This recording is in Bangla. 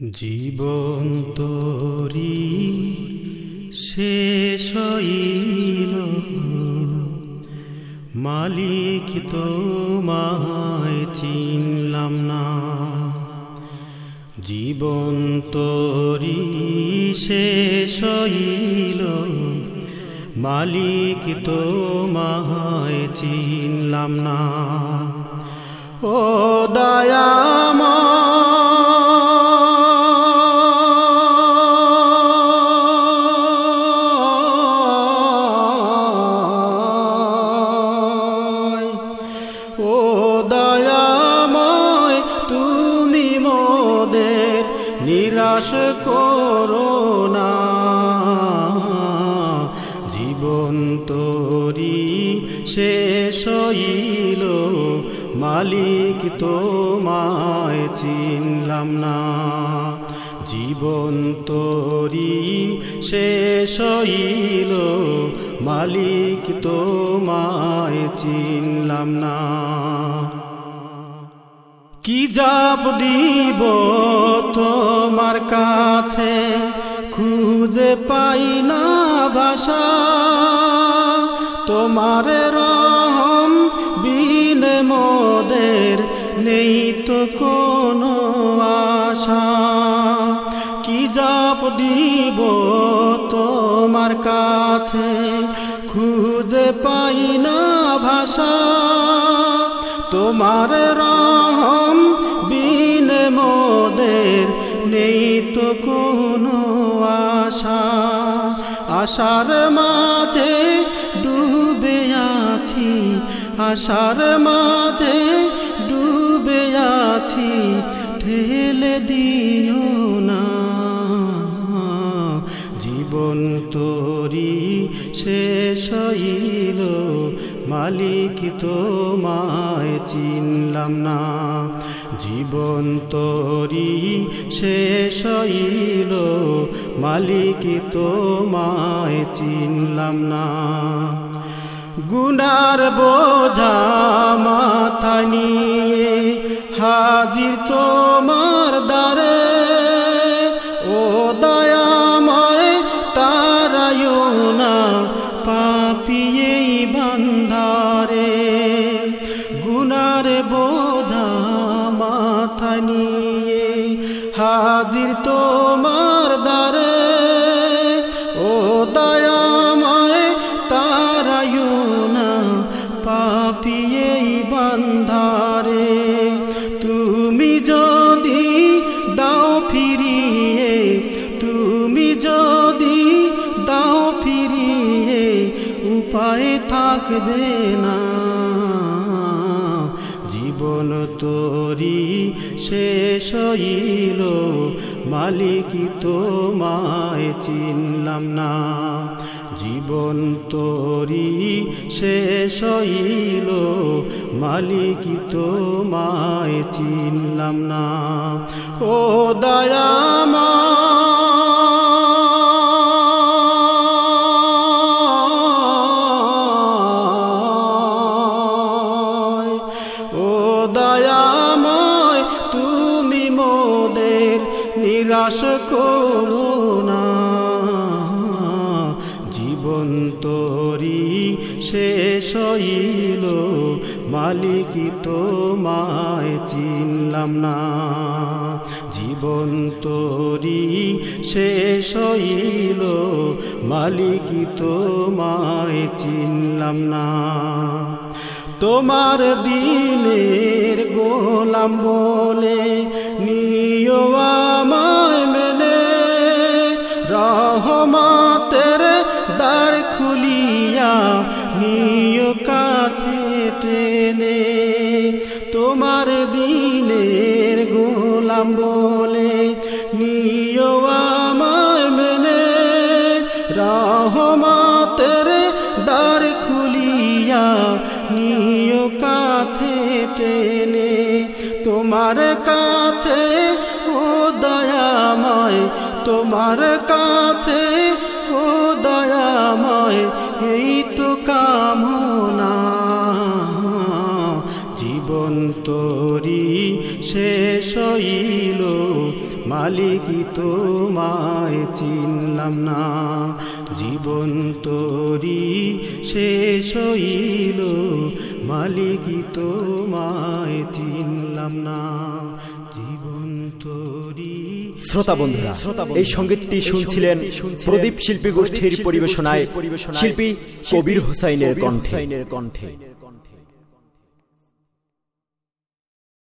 জীবন তোরি শেষ মালিক তোমায় চিনলাম না। জীবন তোরি শেষ মালিক তোমায় চিনলাম না। ও দয়ামা নিরাশ করো না। জীবন তোরি শেষ হইল, মালিক তোমায় চিনলাম না। জীবন তোরি শেষ হইল, মালিক তোমায় চিনলাম না। কি জাপ দিব তোমার কাছে? খুঁজে পাই না ভাষা তোমার রহম বিন মোদের নেই তো কোনো আশা। কি জাপ দিব তোমার কাছে? খুঁজে পাই না ভাষা তোমার রহম বিন মোদের নেই তো কোনো আশা। আশার মাঝে ডুবে আছি, আশার মাঝে ডুবে আছি, ঠেলে দিও না। জীবন তোরি শেষ মালিক তোমায় চিনলাম না। জীবন তোরি শেষ হইল, মালিক তোমায় চিনলাম না। গুনার বোঝা মাথা নিয়ে হাজির তোমার দ্বারে, ও দয়াময় তারায়ো না পাপিয়ে হাজির তোমার দ্বারে। ও দয়াময় তারায়ো না পাপিয়ে বান্ধারে। তুমি যদি দাও ফিরিয়ে, তুমি যদি দাও ফিরিয়ে, উপায় থাকবে না। জীবন তোরি শেষ হইল। মালিক তোমায় চিনলাম না। জীবন তোরি শেষ হইল। মালিক তোমায় চিনলাম না। ও দয়ামা নিরাশ না। জীবন তোরি শেষ হইল, মালিক তোমায় চিনলাম না। জীবন তোরি শেষ হইল, মালিক তোমায় চিনলাম না। তোমার দিনের গোলাম বলে নিও আমায় মেনে। রহমাতের দ্বার খুলিয়া নিও কাছে টেনে। তোমার দিনের গোলাম বলে টেনে তোমার কাছে, ও দয়াময়, তোমার কাছে, ও দয়াময়, এই তো কামনা। জীবন তোরি শেষ হইল মালিকই তোমায় চিনলাম না। জীবন তোরি শেষ হইল মালিকই তোমায় চিনলাম না। জীবন তোরি শ্রোতা বন্ধুরা এই সঙ্গীতটি শুনছিলেন প্রদীপ শিল্পী গোষ্ঠীর পরিবেশনায় শিল্পী কবির হোসাইনের কণ্ঠে। কণ্ঠে।